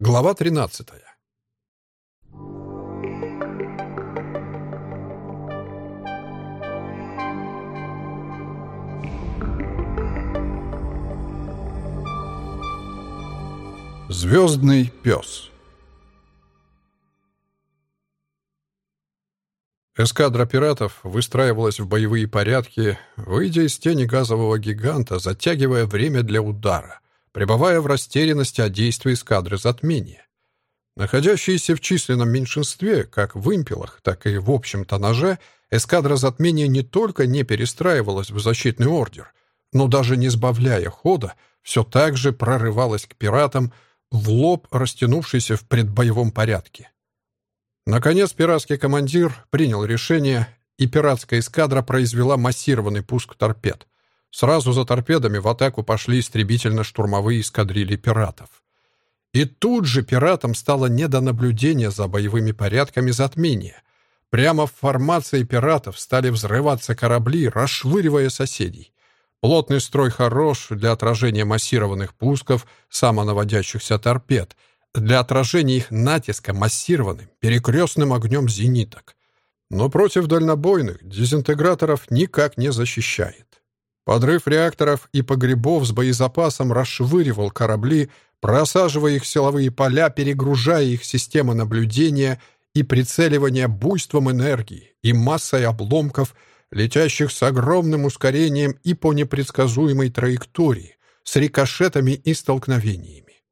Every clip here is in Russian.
Глава 13. Звездный пес Эскадра пиратов выстраивалась в боевые порядки, выйдя из тени газового гиганта, затягивая время для удара — пребывая в растерянности о действии эскадры затмения. Находящиеся в численном меньшинстве, как в импелах, так и в общем тоннаже, эскадра затмения не только не перестраивалась в защитный ордер, но даже не сбавляя хода, все так же прорывалась к пиратам в лоб, растянувшийся в предбоевом порядке. Наконец пиратский командир принял решение, и пиратская эскадра произвела массированный пуск торпед — Сразу за торпедами в атаку пошли истребительно-штурмовые эскадрильи пиратов. И тут же пиратам стало не до наблюдения за боевыми порядками затмения. Прямо в формации пиратов стали взрываться корабли, расшвыривая соседей. Плотный строй хорош для отражения массированных пусков самонаводящихся торпед, для отражения их натиска массированным, перекрестным огнем зениток. Но против дальнобойных дезинтеграторов никак не защищает. Подрыв реакторов и погребов с боезапасом расшвыривал корабли, просаживая их силовые поля, перегружая их системы наблюдения и прицеливания буйством энергии и массой обломков, летящих с огромным ускорением и по непредсказуемой траектории, с рикошетами и столкновениями.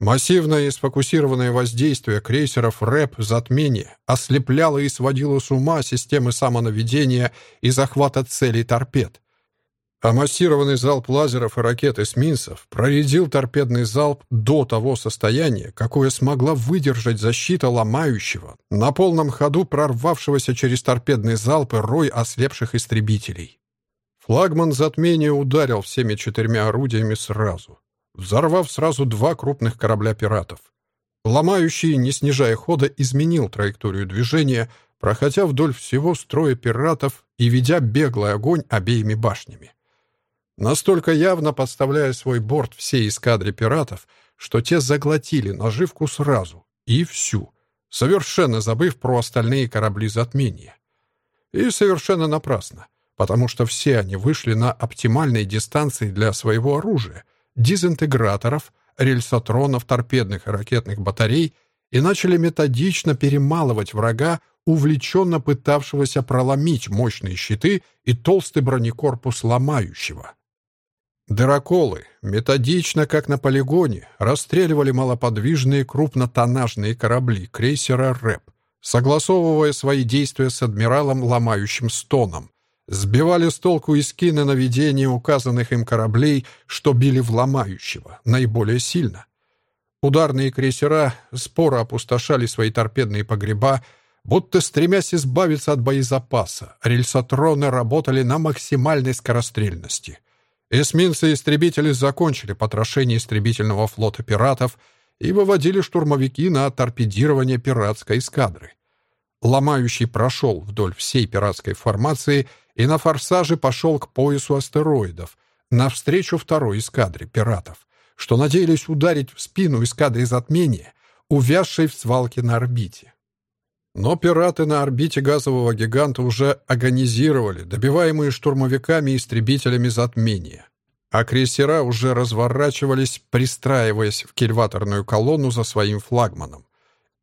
Массивное и сфокусированное воздействие крейсеров РЭП «Затмение» ослепляло и сводило с ума системы самонаведения и захвата целей торпед, а массированный залп лазеров и ракет эсминцев проредил торпедный залп до того состояния, какое смогла выдержать защита ломающего, на полном ходу прорвавшегося через торпедные залпы рой ослепших истребителей. Флагман затмения ударил всеми четырьмя орудиями сразу, взорвав сразу два крупных корабля пиратов. Ломающий, не снижая хода, изменил траекторию движения, проходя вдоль всего строя пиратов и ведя беглый огонь обеими башнями настолько явно подставляя свой борт всей эскадре пиратов, что те заглотили наживку сразу, и всю, совершенно забыв про остальные корабли затмения. И совершенно напрасно, потому что все они вышли на оптимальные дистанции для своего оружия, дезинтеграторов, рельсотронов, торпедных и ракетных батарей и начали методично перемалывать врага, увлеченно пытавшегося проломить мощные щиты и толстый бронекорпус ломающего. Дыроколы, методично, как на полигоне, расстреливали малоподвижные крупнотоннажные корабли крейсера «РЭП», согласовывая свои действия с адмиралом ломающим стоном, сбивали с толку эскины наведения указанных им кораблей, что били в ломающего, наиболее сильно. Ударные крейсера споро опустошали свои торпедные погреба, будто стремясь избавиться от боезапаса, рельсотроны работали на максимальной скорострельности — Эсминцы и истребители закончили потрошение истребительного флота пиратов и выводили штурмовики на торпедирование пиратской эскадры. Ломающий прошел вдоль всей пиратской формации и на форсаже пошел к поясу астероидов, навстречу второй эскадре пиратов, что надеялись ударить в спину эскадре затмения, увязшей в свалке на орбите. Но пираты на орбите газового гиганта уже агонизировали, добиваемые штурмовиками и истребителями затмения. А крейсера уже разворачивались, пристраиваясь в кильваторную колонну за своим флагманом.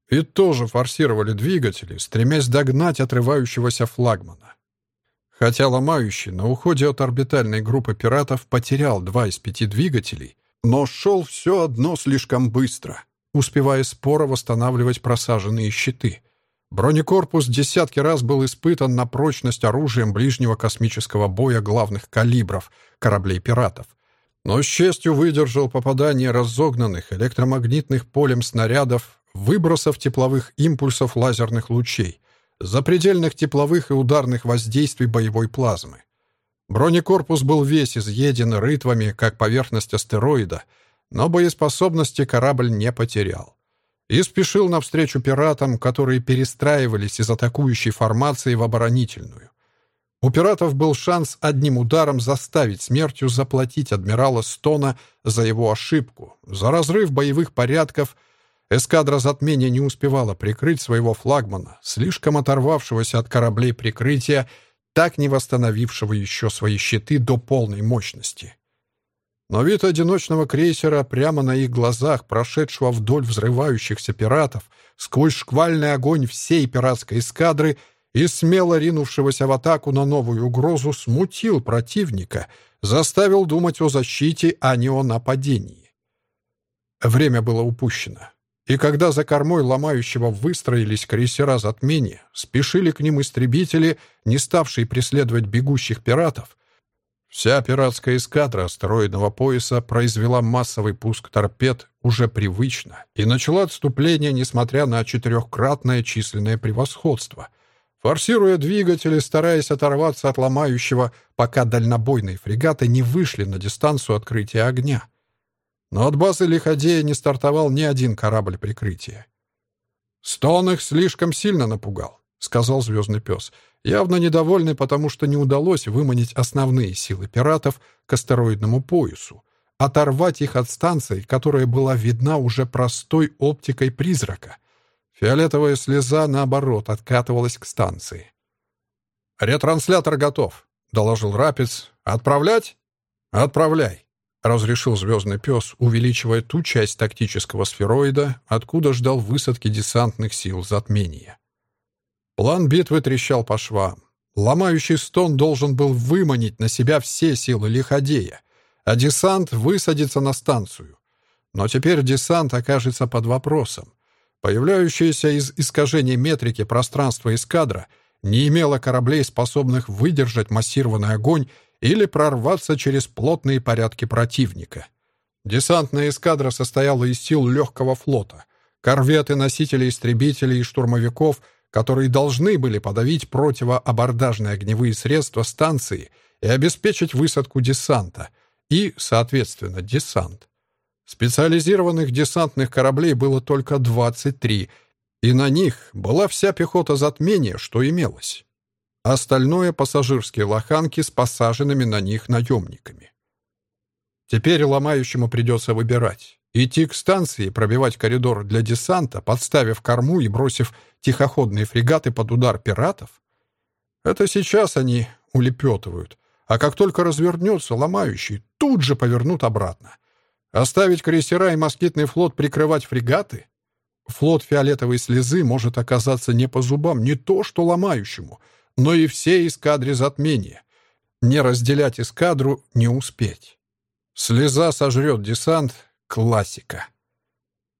И тоже форсировали двигатели, стремясь догнать отрывающегося флагмана. Хотя ломающий на уходе от орбитальной группы пиратов потерял два из пяти двигателей, но шел все одно слишком быстро, успевая споро восстанавливать просаженные щиты — Бронекорпус десятки раз был испытан на прочность оружием ближнего космического боя главных калибров кораблей пиратов, но с честью выдержал попадание разогнанных электромагнитных полем снарядов, выбросов тепловых импульсов лазерных лучей, запредельных тепловых и ударных воздействий боевой плазмы. Бронекорпус был весь изъеден рытвами, как поверхность астероида, но боеспособности корабль не потерял и спешил навстречу пиратам, которые перестраивались из атакующей формации в оборонительную. У пиратов был шанс одним ударом заставить смертью заплатить адмирала Стона за его ошибку, за разрыв боевых порядков, Эскадра затмения не успевала прикрыть своего флагмана, слишком оторвавшегося от кораблей прикрытия, так не восстановившего еще свои щиты до полной мощности. Но вид одиночного крейсера прямо на их глазах, прошедшего вдоль взрывающихся пиратов, сквозь шквальный огонь всей пиратской эскадры и смело ринувшегося в атаку на новую угрозу, смутил противника, заставил думать о защите, а не о нападении. Время было упущено. И когда за кормой ломающего выстроились крейсера затмения, спешили к ним истребители, не ставшие преследовать бегущих пиратов, Вся пиратская эскадра астероидного пояса произвела массовый пуск торпед уже привычно и начала отступление, несмотря на четырехкратное численное превосходство, форсируя двигатели, стараясь оторваться от ломающего, пока дальнобойные фрегаты не вышли на дистанцию открытия огня. Но от базы Лиходея не стартовал ни один корабль прикрытия. Стон их слишком сильно напугал, — сказал звездный пес — явно недовольный, потому что не удалось выманить основные силы пиратов к астероидному поясу, оторвать их от станции, которая была видна уже простой оптикой призрака. Фиолетовая слеза, наоборот, откатывалась к станции. «Ретранслятор готов», — доложил Рапец. «Отправлять?» «Отправляй», — разрешил звездный пес, увеличивая ту часть тактического сфероида, откуда ждал высадки десантных сил затмения. План битвы трещал по швам. Ломающий стон должен был выманить на себя все силы лиходея, а десант высадится на станцию. Но теперь десант окажется под вопросом. Появляющееся из искажения метрики пространство эскадра не имело кораблей, способных выдержать массированный огонь или прорваться через плотные порядки противника. Десантная эскадра состояла из сил легкого флота. Корветы, носители истребителей и штурмовиков — которые должны были подавить противоабордажные огневые средства станции и обеспечить высадку десанта и, соответственно, десант. Специализированных десантных кораблей было только 23, и на них была вся пехота затмения, что имелось. Остальное — пассажирские лоханки с посаженными на них наемниками. Теперь ломающему придется выбирать. Идти к станции, пробивать коридор для десанта, подставив корму и бросив тихоходные фрегаты под удар пиратов? Это сейчас они улепетывают, а как только развернется ломающий, тут же повернут обратно. Оставить крейсера и москитный флот прикрывать фрегаты? Флот фиолетовой слезы может оказаться не по зубам не то что ломающему, но и всей эскадре затмения. Не разделять эскадру не успеть. Слеза сожрет десант, Классика.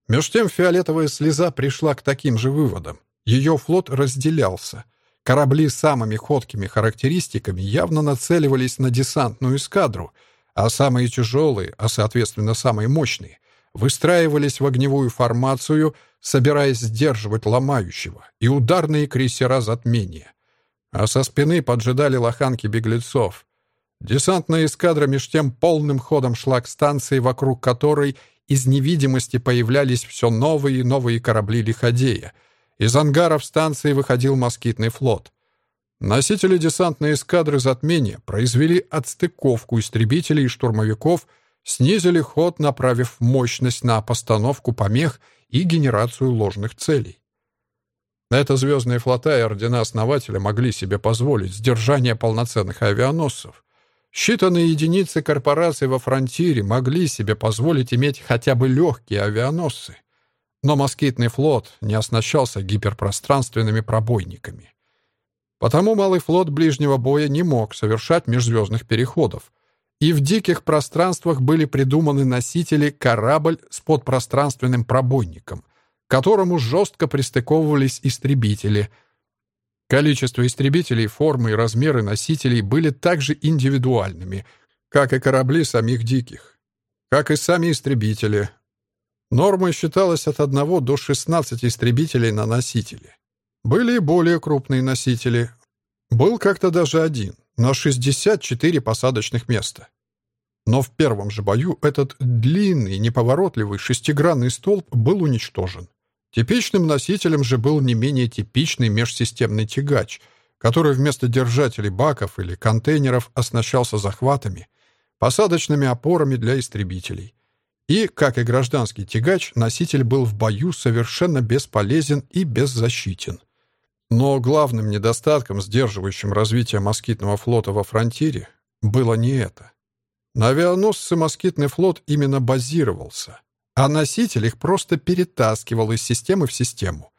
Меж тем фиолетовая слеза пришла к таким же выводам. Ее флот разделялся. Корабли с самыми ходкими характеристиками явно нацеливались на десантную эскадру, а самые тяжелые, а соответственно самые мощные, выстраивались в огневую формацию, собираясь сдерживать ломающего, и ударные крейсера затмения. А со спины поджидали лоханки беглецов. Десантная эскадра меж тем полным ходом шла к станции, вокруг которой из невидимости появлялись все новые и новые корабли Лиходея. Из ангаров станции выходил москитный флот. Носители десантной эскадры затмения произвели отстыковку истребителей и штурмовиков, снизили ход, направив мощность на постановку помех и генерацию ложных целей. Это звездные флота и ордена основателя могли себе позволить сдержание полноценных авианосцев. Считанные единицы корпораций во фронтире могли себе позволить иметь хотя бы легкие авианосцы. Но москитный флот не оснащался гиперпространственными пробойниками. Потому малый флот ближнего боя не мог совершать межзвездных переходов. И в диких пространствах были придуманы носители корабль с подпространственным пробойником, к которому жестко пристыковывались истребители — Количество истребителей, формы и размеры носителей были также индивидуальными, как и корабли самих диких, как и сами истребители. Нормой считалось от 1 до 16 истребителей на носителе. Были и более крупные носители. Был как-то даже один, на 64 посадочных места. Но в первом же бою этот длинный, неповоротливый шестигранный столб был уничтожен. Типичным носителем же был не менее типичный межсистемный тягач, который вместо держателей баков или контейнеров оснащался захватами, посадочными опорами для истребителей. И, как и гражданский тягач, носитель был в бою совершенно бесполезен и беззащитен. Но главным недостатком, сдерживающим развитие москитного флота во фронтире, было не это. На авианосце москитный флот именно базировался, а носитель их просто перетаскивал из системы в систему.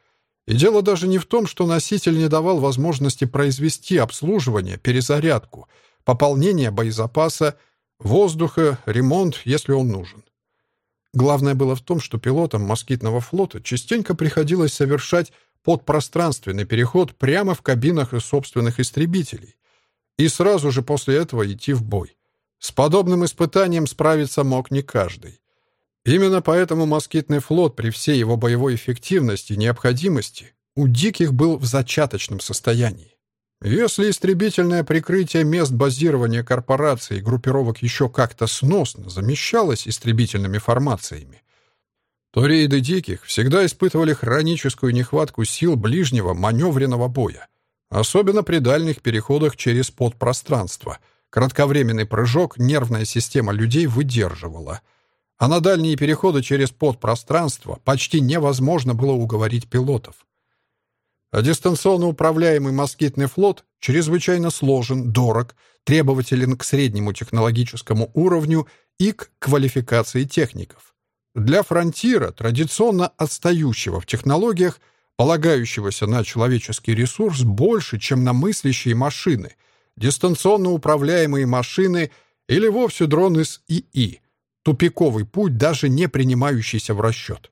И дело даже не в том, что носитель не давал возможности произвести обслуживание, перезарядку, пополнение боезапаса, воздуха, ремонт, если он нужен. Главное было в том, что пилотам москитного флота частенько приходилось совершать подпространственный переход прямо в кабинах собственных истребителей и сразу же после этого идти в бой. С подобным испытанием справиться мог не каждый. Именно поэтому москитный флот при всей его боевой эффективности и необходимости у диких был в зачаточном состоянии. Если истребительное прикрытие мест базирования корпораций и группировок еще как-то сносно замещалось истребительными формациями, то рейды диких всегда испытывали хроническую нехватку сил ближнего маневренного боя, особенно при дальних переходах через подпространство. Кратковременный прыжок нервная система людей выдерживала — а на дальние переходы через подпространство почти невозможно было уговорить пилотов. А дистанционно управляемый москитный флот чрезвычайно сложен, дорог, требователен к среднему технологическому уровню и к квалификации техников. Для фронтира, традиционно отстающего в технологиях, полагающегося на человеческий ресурс больше, чем на мыслящие машины, дистанционно управляемые машины или вовсе дроны с ИИ — Тупиковый путь, даже не принимающийся в расчет.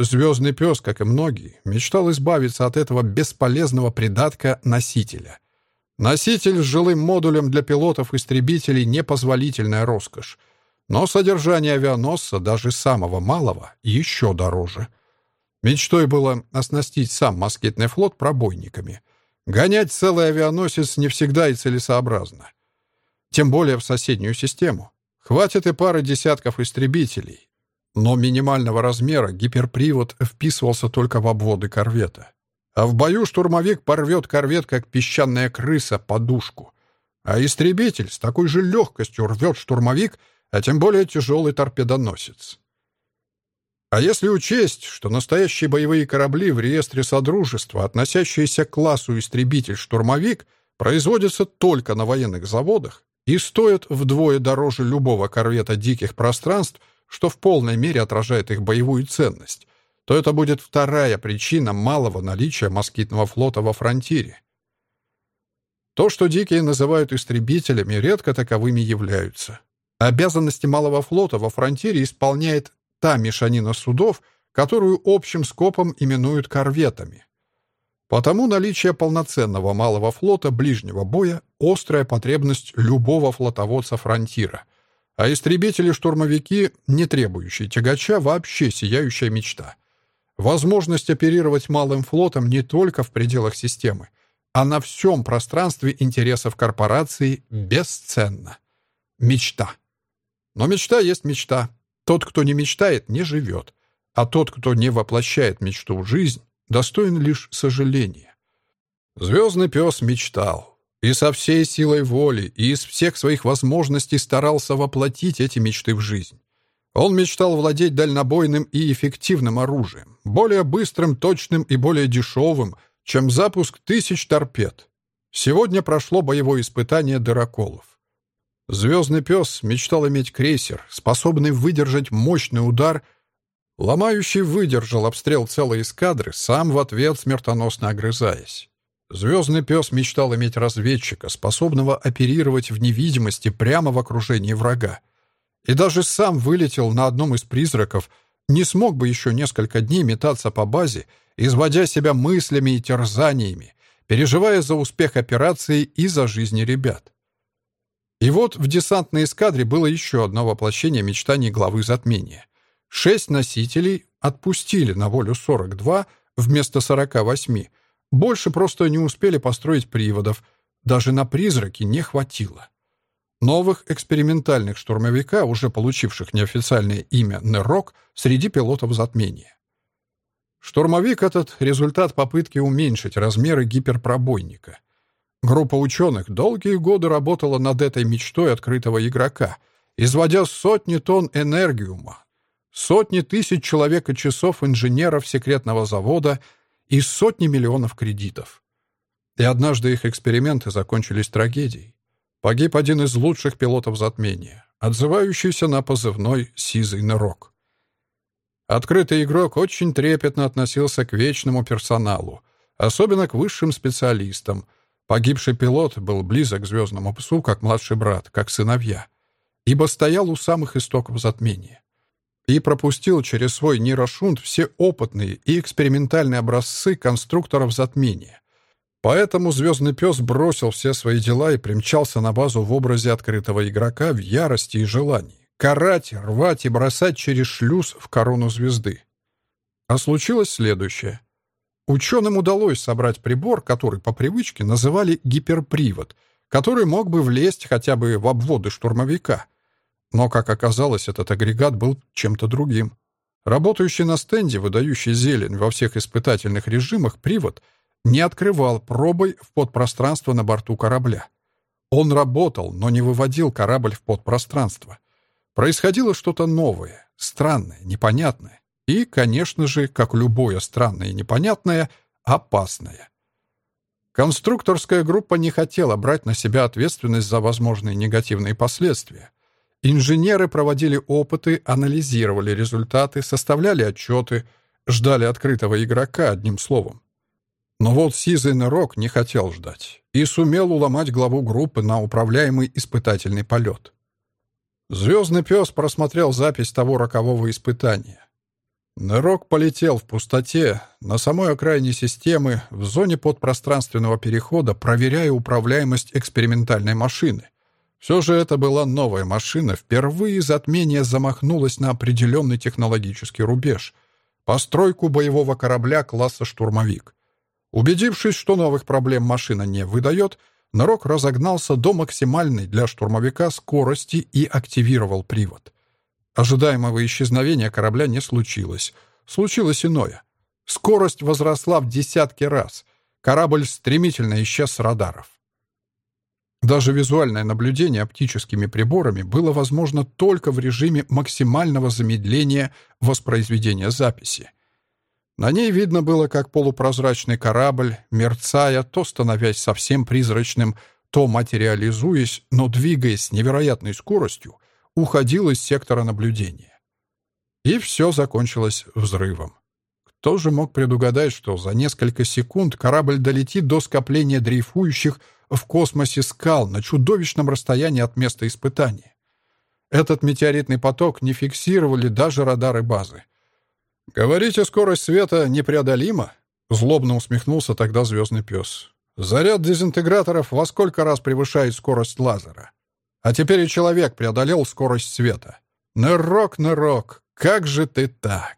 Звездный пес, как и многие, мечтал избавиться от этого бесполезного придатка носителя. Носитель с жилым модулем для пилотов-истребителей — непозволительная роскошь. Но содержание авианосца, даже самого малого, еще дороже. Мечтой было оснастить сам москитный флот пробойниками. Гонять целый авианосец не всегда и целесообразно. Тем более в соседнюю систему. Хватит и пары десятков истребителей. Но минимального размера гиперпривод вписывался только в обводы корвета. А в бою штурмовик порвет корвет, как песчаная крыса, подушку. А истребитель с такой же легкостью рвет штурмовик, а тем более тяжелый торпедоносец. А если учесть, что настоящие боевые корабли в реестре Содружества, относящиеся к классу истребитель-штурмовик, производятся только на военных заводах, и стоят вдвое дороже любого корвета диких пространств, что в полной мере отражает их боевую ценность, то это будет вторая причина малого наличия москитного флота во фронтире. То, что дикие называют истребителями, редко таковыми являются. Обязанности малого флота во фронтире исполняет та мешанина судов, которую общим скопом именуют корветами. Потому наличие полноценного малого флота ближнего боя — острая потребность любого флотоводца фронтира, а истребители-штурмовики, не требующие тягача, вообще сияющая мечта. Возможность оперировать малым флотом не только в пределах системы, а на всем пространстве интересов корпорации бесценна. Мечта. Но мечта есть мечта. Тот, кто не мечтает, не живет. А тот, кто не воплощает мечту в жизнь, достоин лишь сожаления. Звездный пес мечтал. И со всей силой воли, и из всех своих возможностей старался воплотить эти мечты в жизнь. Он мечтал владеть дальнобойным и эффективным оружием, более быстрым, точным и более дешевым, чем запуск тысяч торпед. Сегодня прошло боевое испытание дыроколов. Звездный пес мечтал иметь крейсер, способный выдержать мощный удар — Ломающий выдержал обстрел целой эскадры, сам в ответ смертоносно огрызаясь. Звездный пес мечтал иметь разведчика, способного оперировать в невидимости прямо в окружении врага. И даже сам вылетел на одном из призраков, не смог бы еще несколько дней метаться по базе, изводя себя мыслями и терзаниями, переживая за успех операции и за жизни ребят. И вот в десантной эскадре было еще одно воплощение мечтаний главы затмения — Шесть носителей отпустили на волю 42 вместо 48. Больше просто не успели построить приводов. Даже на «Призраки» не хватило. Новых экспериментальных штурмовика, уже получивших неофициальное имя «Нерок», среди пилотов затмения. Штурмовик — этот результат попытки уменьшить размеры гиперпробойника. Группа ученых долгие годы работала над этой мечтой открытого игрока — изводя сотни тонн энергиума, сотни тысяч человек и часов инженеров секретного завода и сотни миллионов кредитов. И однажды их эксперименты закончились трагедией. Погиб один из лучших пилотов затмения, отзывающийся на позывной «Сизый нырок». Открытый игрок очень трепетно относился к вечному персоналу, особенно к высшим специалистам. Погибший пилот был близок к звездному псу, как младший брат, как сыновья, ибо стоял у самых истоков затмения и пропустил через свой нейрошунт все опытные и экспериментальные образцы конструкторов затмения. Поэтому «Звездный пес» бросил все свои дела и примчался на базу в образе открытого игрока в ярости и желании. Карать, рвать и бросать через шлюз в корону звезды. А случилось следующее. Ученым удалось собрать прибор, который по привычке называли гиперпривод, который мог бы влезть хотя бы в обводы штурмовика. Но, как оказалось, этот агрегат был чем-то другим. Работающий на стенде, выдающий зелень во всех испытательных режимах, привод — не открывал пробой в подпространство на борту корабля. Он работал, но не выводил корабль в подпространство. Происходило что-то новое, странное, непонятное. И, конечно же, как любое странное и непонятное, опасное. Конструкторская группа не хотела брать на себя ответственность за возможные негативные последствия. Инженеры проводили опыты, анализировали результаты, составляли отчеты, ждали открытого игрока, одним словом. Но вот Сизый Нырок не хотел ждать и сумел уломать главу группы на управляемый испытательный полет. Звездный пес просмотрел запись того рокового испытания. Нырок полетел в пустоте, на самой окраине системы, в зоне подпространственного перехода, проверяя управляемость экспериментальной машины. Все же это была новая машина, впервые затмение замахнулось на определенный технологический рубеж — постройку боевого корабля класса «Штурмовик». Убедившись, что новых проблем машина не выдает, Нарок разогнался до максимальной для штурмовика скорости и активировал привод. Ожидаемого исчезновения корабля не случилось. Случилось иное. Скорость возросла в десятки раз. Корабль стремительно исчез с радаров. Даже визуальное наблюдение оптическими приборами было возможно только в режиме максимального замедления воспроизведения записи. На ней видно было, как полупрозрачный корабль, мерцая, то становясь совсем призрачным, то материализуясь, но двигаясь с невероятной скоростью, уходил из сектора наблюдения. И все закончилось взрывом. Кто же мог предугадать, что за несколько секунд корабль долетит до скопления дрейфующих в космосе скал на чудовищном расстоянии от места испытания? Этот метеоритный поток не фиксировали даже радары базы. «Говорите, скорость света непреодолима?» Злобно усмехнулся тогда звездный пес. «Заряд дезинтеграторов во сколько раз превышает скорость лазера? А теперь и человек преодолел скорость света. Нырок, нырок, как же ты так?»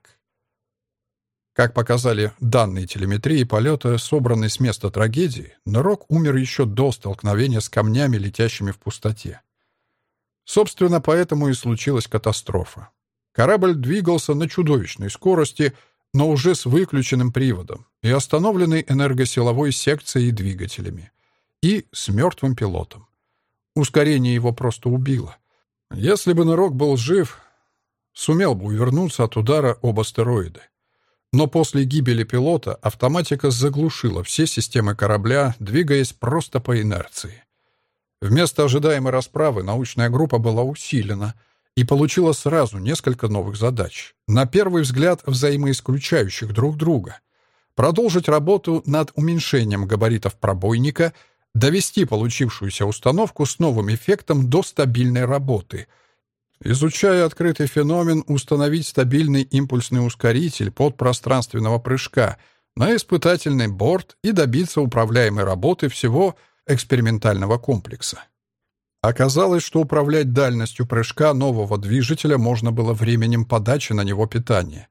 Как показали данные телеметрии полета, собранные с места трагедии, Нырок умер еще до столкновения с камнями, летящими в пустоте. Собственно, поэтому и случилась катастрофа. Корабль двигался на чудовищной скорости, но уже с выключенным приводом и остановленной энергосиловой секцией и двигателями. И с мертвым пилотом. Ускорение его просто убило. Если бы Нырок был жив, сумел бы увернуться от удара об астероиды. Но после гибели пилота автоматика заглушила все системы корабля, двигаясь просто по инерции. Вместо ожидаемой расправы научная группа была усилена — и получила сразу несколько новых задач, на первый взгляд взаимоисключающих друг друга. Продолжить работу над уменьшением габаритов пробойника, довести получившуюся установку с новым эффектом до стабильной работы. Изучая открытый феномен, установить стабильный импульсный ускоритель подпространственного прыжка на испытательный борт и добиться управляемой работы всего экспериментального комплекса. Оказалось, что управлять дальностью прыжка нового движителя можно было временем подачи на него питания.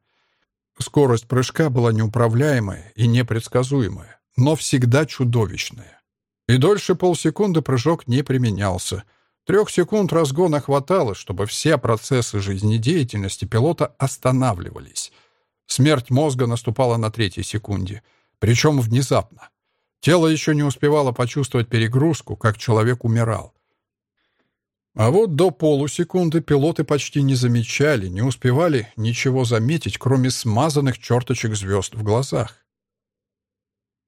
Скорость прыжка была неуправляемая и непредсказуемая, но всегда чудовищная. И дольше полсекунды прыжок не применялся. Трех секунд разгона хватало, чтобы все процессы жизнедеятельности пилота останавливались. Смерть мозга наступала на третьей секунде, причем внезапно. Тело еще не успевало почувствовать перегрузку, как человек умирал. А вот до полусекунды пилоты почти не замечали, не успевали ничего заметить, кроме смазанных черточек звезд в глазах.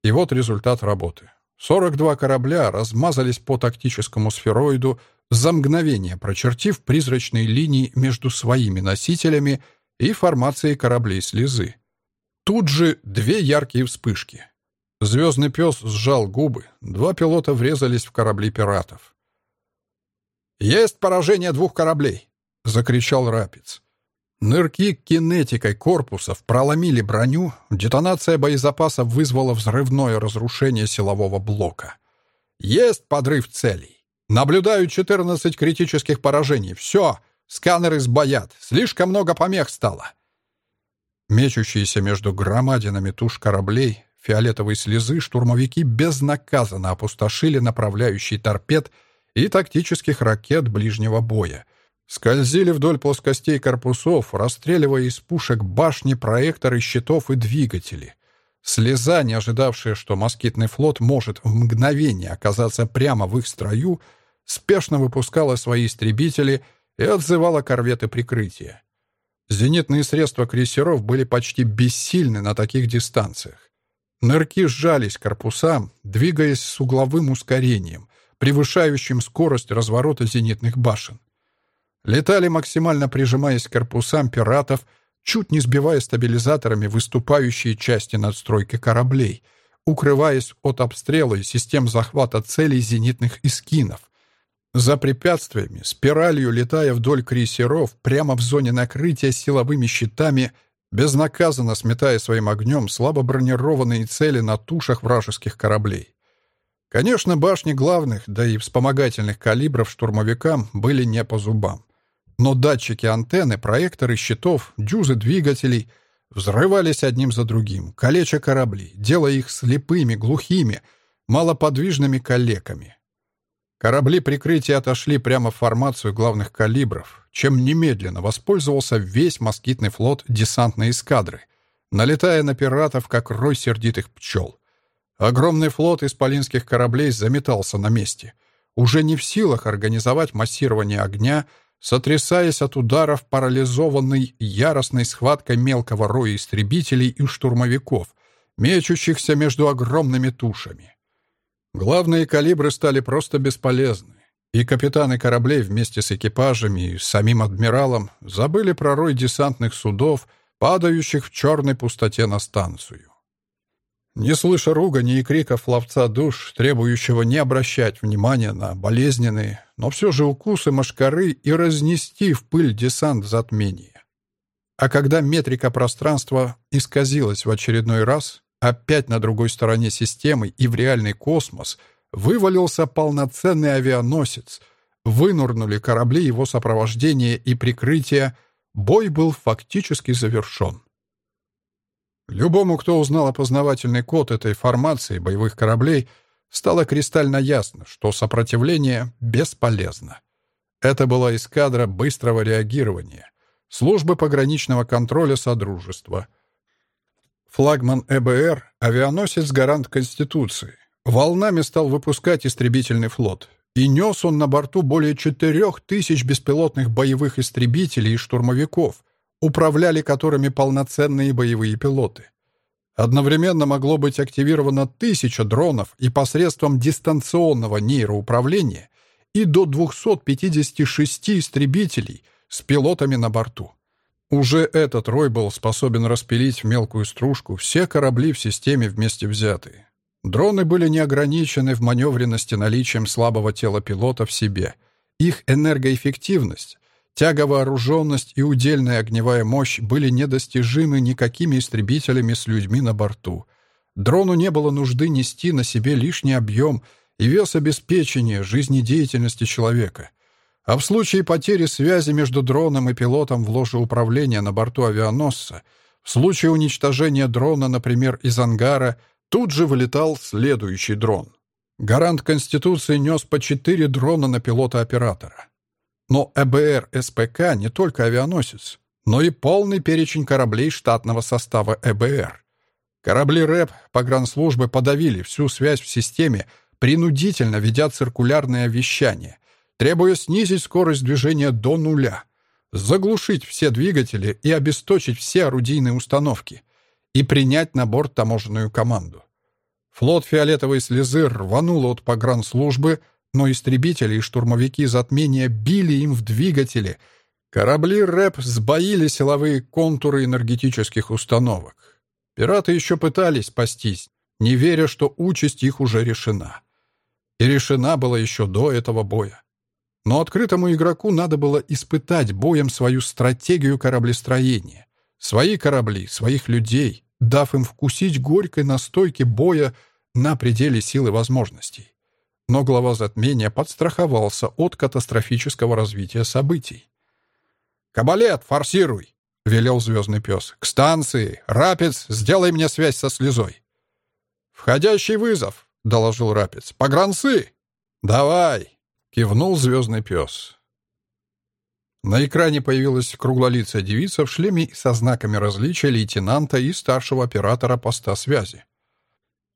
И вот результат работы. 42 корабля размазались по тактическому сфероиду за мгновение, прочертив призрачные линии между своими носителями и формацией кораблей слезы. Тут же две яркие вспышки. Звездный пес сжал губы, два пилота врезались в корабли пиратов. «Есть поражение двух кораблей!» — закричал Рапиц. Нырки кинетикой корпусов проломили броню, детонация боезапаса вызвала взрывное разрушение силового блока. Есть подрыв целей. Наблюдаю 14 критических поражений. Все, сканеры сбоят. Слишком много помех стало. Мечущиеся между громадинами туш кораблей, фиолетовой слезы штурмовики безнаказанно опустошили направляющий торпед и тактических ракет ближнего боя — скользили вдоль плоскостей корпусов, расстреливая из пушек башни, проекторы, щитов и двигатели. Слеза, не ожидавшая, что москитный флот может в мгновение оказаться прямо в их строю, спешно выпускала свои истребители и отзывала корветы прикрытия. Зенитные средства крейсеров были почти бессильны на таких дистанциях. Нырки сжались корпусам, двигаясь с угловым ускорением, превышающим скорость разворота зенитных башен. Летали максимально прижимаясь к корпусам пиратов, чуть не сбивая стабилизаторами выступающие части надстройки кораблей, укрываясь от обстрела и систем захвата целей зенитных эскинов. За препятствиями, спиралью летая вдоль крейсеров, прямо в зоне накрытия силовыми щитами, безнаказанно сметая своим огнем слабо бронированные цели на тушах вражеских кораблей. Конечно, башни главных, да и вспомогательных калибров штурмовикам были не по зубам. Но датчики антенны, проекторы щитов, дюзы двигателей взрывались одним за другим, калеча корабли, делая их слепыми, глухими, малоподвижными калеками. Корабли прикрытия отошли прямо в формацию главных калибров, чем немедленно воспользовался весь москитный флот десантной эскадры, налетая на пиратов, как рой сердитых пчел. Огромный флот исполинских кораблей заметался на месте, уже не в силах организовать массирование огня, сотрясаясь от ударов, парализованный яростной схваткой мелкого роя истребителей и штурмовиков, мечущихся между огромными тушами. Главные калибры стали просто бесполезны, и капитаны кораблей вместе с экипажами и самим адмиралом забыли про рой десантных судов, падающих в черной пустоте на станцию. Не слыша ругани и криков ловца душ, требующего не обращать внимания на болезненные, но все же укусы машкары и разнести в пыль десант затмения. А когда метрика пространства исказилась в очередной раз, опять на другой стороне системы и в реальный космос вывалился полноценный авианосец, вынурнули корабли его сопровождения и прикрытия, бой был фактически завершен. Любому, кто узнал опознавательный код этой формации боевых кораблей, стало кристально ясно, что сопротивление бесполезно. Это была эскадра быстрого реагирования, службы пограничного контроля Содружества. Флагман ЭБР, авианосец «Гарант Конституции», волнами стал выпускать истребительный флот, и нес он на борту более четырех тысяч беспилотных боевых истребителей и штурмовиков, управляли которыми полноценные боевые пилоты. Одновременно могло быть активировано тысяча дронов и посредством дистанционного нейроуправления и до 256 истребителей с пилотами на борту. Уже этот рой был способен распилить в мелкую стружку все корабли в системе вместе взятые. Дроны были не ограничены в маневренности наличием слабого тела пилота в себе. Их энергоэффективность Тяговооруженность и удельная огневая мощь были недостижимы никакими истребителями с людьми на борту. Дрону не было нужды нести на себе лишний объем и вес обеспечения жизнедеятельности человека. А в случае потери связи между дроном и пилотом в ложе управления на борту авианосца, в случае уничтожения дрона, например, из ангара, тут же вылетал следующий дрон. Гарант Конституции нес по четыре дрона на пилота-оператора. Но ЭБР СПК не только авианосец, но и полный перечень кораблей штатного состава ЭБР. Корабли РЭП погранслужбы подавили всю связь в системе, принудительно ведя циркулярное вещание, требуя снизить скорость движения до нуля, заглушить все двигатели и обесточить все орудийные установки и принять на борт таможенную команду. Флот фиолетовой слезы рванул от погранслужбы, но истребители и штурмовики затмения били им в двигатели. Корабли РЭП сбоили силовые контуры энергетических установок. Пираты еще пытались спастись, не веря, что участь их уже решена. И решена была еще до этого боя. Но открытому игроку надо было испытать боем свою стратегию кораблестроения, свои корабли, своих людей, дав им вкусить горькой настойки боя на пределе сил и возможностей. Но глава затмения подстраховался от катастрофического развития событий. «Кабалет, форсируй!» — велел звездный пес. «К станции! Рапец, сделай мне связь со слезой!» «Входящий вызов!» — доложил Рапец. «Погранцы!» «Давай!» — кивнул звездный пес. На экране появилась круглолицая девица в шлеме со знаками различия лейтенанта и старшего оператора поста связи.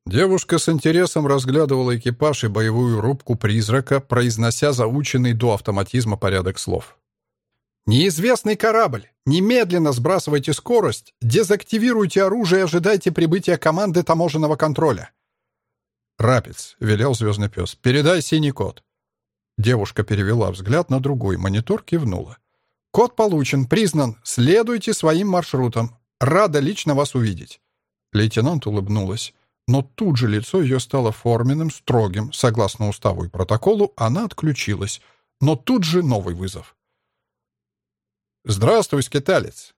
Девушка с интересом разглядывала экипаж и боевую рубку призрака, произнося заученный до автоматизма порядок слов. «Неизвестный корабль! Немедленно сбрасывайте скорость, дезактивируйте оружие и ожидайте прибытия команды таможенного контроля!» «Рапец», — велел звездный пес, — «передай синий код». Девушка перевела взгляд на другой монитор, кивнула. «Код получен, признан. Следуйте своим маршрутам. Рада лично вас увидеть». Лейтенант улыбнулась но тут же лицо ее стало форменным, строгим. Согласно уставу и протоколу, она отключилась. Но тут же новый вызов. «Здравствуй, скиталец!»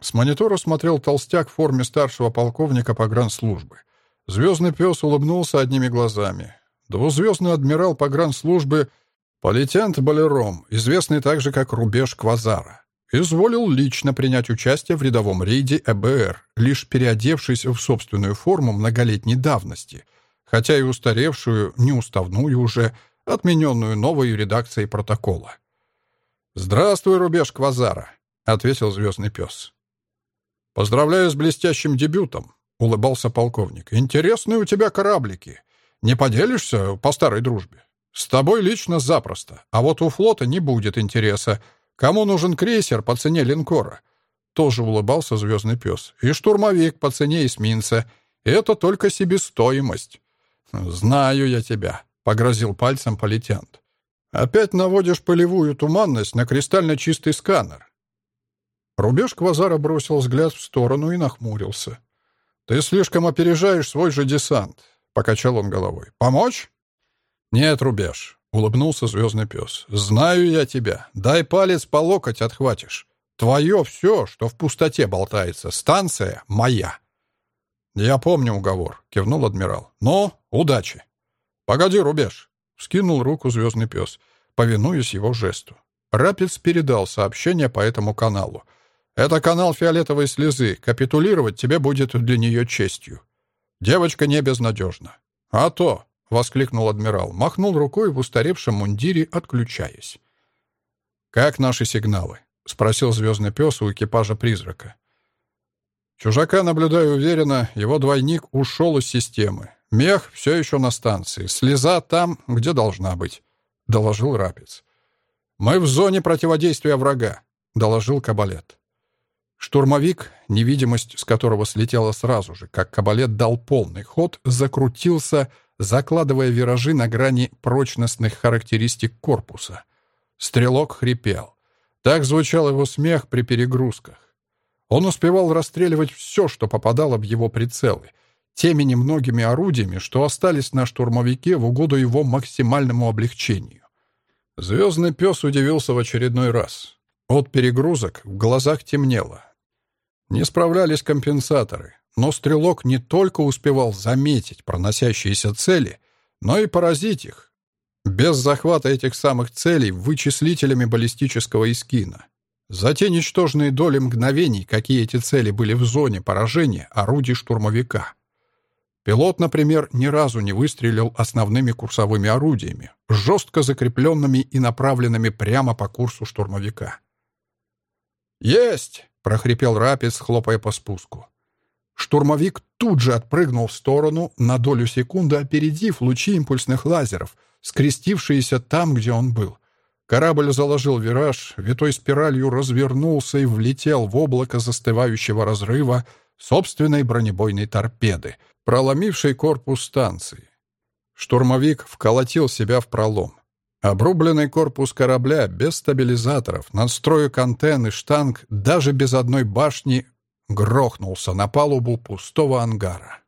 С монитора смотрел толстяк в форме старшего полковника погранслужбы. Звездный пес улыбнулся одними глазами. Двузвездный адмирал погранслужбы Полетент Балером, известный также как Рубеж Квазара изволил лично принять участие в рядовом рейде ЭБР, лишь переодевшись в собственную форму многолетней давности, хотя и устаревшую, неуставную уже, отмененную новой редакцией протокола. «Здравствуй, рубеж Квазара», — ответил звездный пес. «Поздравляю с блестящим дебютом», — улыбался полковник. «Интересные у тебя кораблики. Не поделишься по старой дружбе? С тобой лично запросто, а вот у флота не будет интереса, Кому нужен крейсер по цене линкора? Тоже улыбался звездный пес. И штурмовик по цене эсминца. Это только себестоимость. «Знаю я тебя», — погрозил пальцем полетянт. «Опять наводишь полевую туманность на кристально чистый сканер». Рубеж Квазара бросил взгляд в сторону и нахмурился. «Ты слишком опережаешь свой же десант», — покачал он головой. «Помочь?» «Нет, Рубеж. Улыбнулся звездный пес. «Знаю я тебя. Дай палец по локоть отхватишь. Твое все, что в пустоте болтается. Станция моя». «Я помню уговор», — кивнул адмирал. «Но удачи». «Погоди, рубеж», — скинул руку звездный пес, повинуясь его жесту. Рапиц передал сообщение по этому каналу. «Это канал фиолетовой слезы. Капитулировать тебе будет для нее честью. Девочка не безнадежна. А то, — воскликнул адмирал, махнул рукой в устаревшем мундире, отключаясь. «Как наши сигналы?» — спросил звездный пес у экипажа «Призрака». «Чужака, наблюдаю уверенно, его двойник ушел из системы. Мех все еще на станции. Слеза там, где должна быть», — доложил Рапец. «Мы в зоне противодействия врага», — доложил Кабалет. Штурмовик, невидимость с которого слетела сразу же, как Кабалет дал полный ход, закрутился, — закладывая виражи на грани прочностных характеристик корпуса. Стрелок хрипел. Так звучал его смех при перегрузках. Он успевал расстреливать все, что попадало в его прицелы, теми немногими орудиями, что остались на штурмовике в угоду его максимальному облегчению. Звездный пес удивился в очередной раз. От перегрузок в глазах темнело. Не справлялись компенсаторы. Но стрелок не только успевал заметить проносящиеся цели, но и поразить их. Без захвата этих самых целей вычислителями баллистического искина. За те ничтожные доли мгновений, какие эти цели были в зоне поражения орудий штурмовика. Пилот, например, ни разу не выстрелил основными курсовыми орудиями, жестко закрепленными и направленными прямо по курсу штурмовика. «Есть!» — прохрипел Рапис, хлопая по спуску. Штурмовик тут же отпрыгнул в сторону, на долю секунды опередив лучи импульсных лазеров, скрестившиеся там, где он был. Корабль заложил вираж, витой спиралью развернулся и влетел в облако застывающего разрыва собственной бронебойной торпеды, проломившей корпус станции. Штурмовик вколотил себя в пролом. Обрубленный корпус корабля без стабилизаторов, надстроек антенн и штанг, даже без одной башни, грохнулся на палубу пустого ангара.